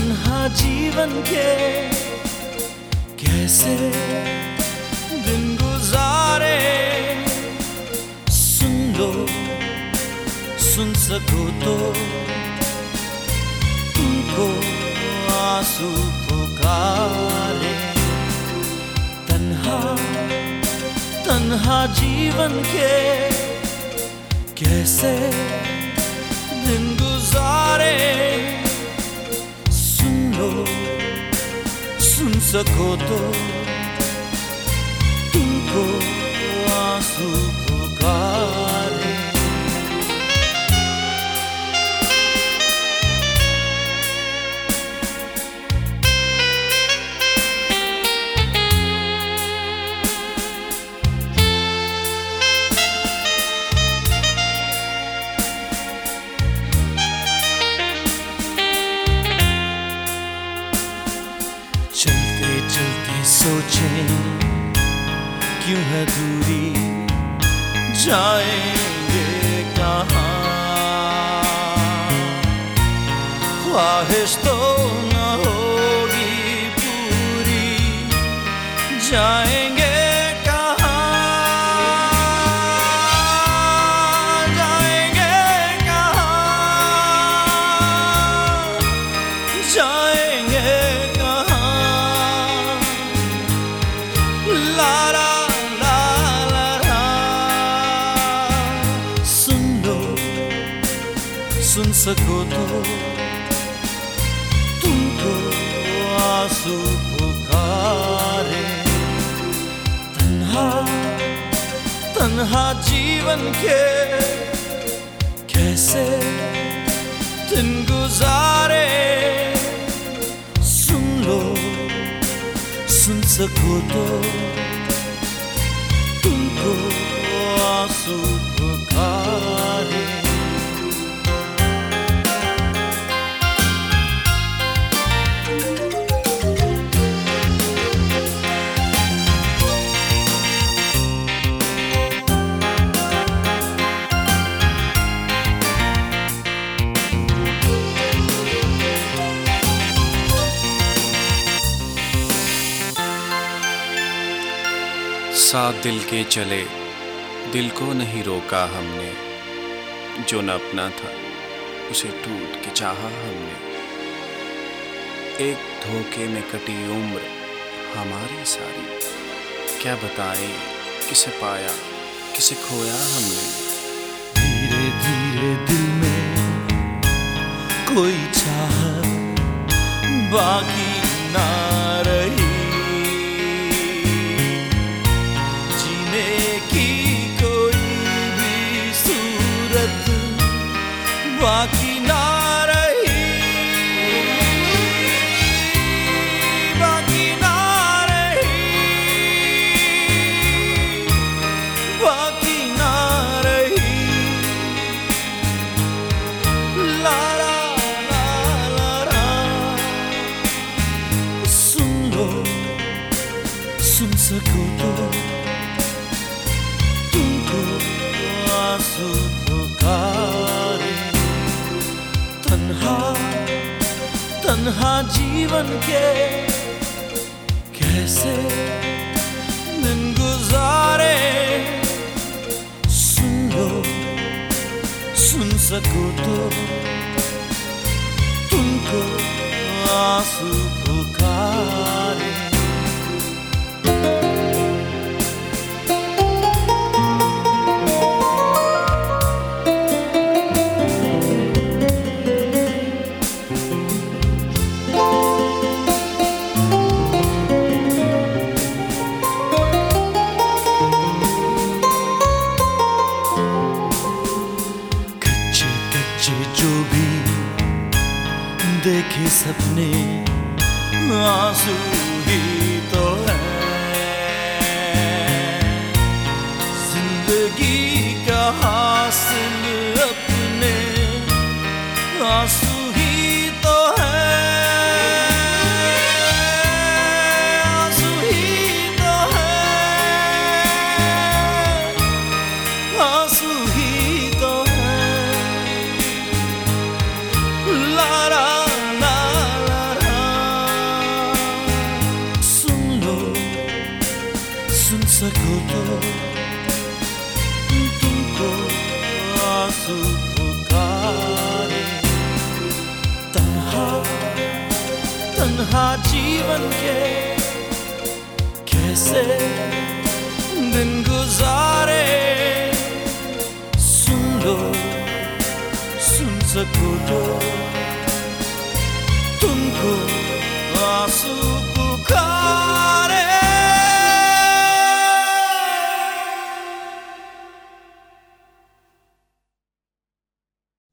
जीवन के कैसे दिन गुजारे? सुन लो, सुन सको तो तुमको आँसू पुकारे। तन्हा तन्हा जीवन के कैसे दिन गुजारे? सुन लो सुन सको तो सोचें क्यों है दूरी? जाएँगे कहाँ? ख्वाहिश तो सुन सको तो। तुमको आँसू पुकारे। तन्हा तन्हा जीवन के कैसे दिन गुजारे। सुन लो, सुन सको तो। तुमको आँसू साथ दिल के चले, दिल को नहीं रोका हमने, जो न अपना था, उसे टूट के चाहा हमने। एक धोखे में कटी उम्र, हमारी सारी, क्या बताएँ, किसे पाया, किसे खोया हमने? धीरे धीरे दिल में कोई चाह बाकी ना तुमको आँसू पुकारे तन्हा जीवन के कैसे गुजारे सुन सुन सको तो तुमको आँसू सपने आँसू ही तो है। ज़िंदगी का हासिल अपने आँसू तन्हा जीवन के कैसे दिन गुजारे? सुन लो सुन सको तो तुमको आँसू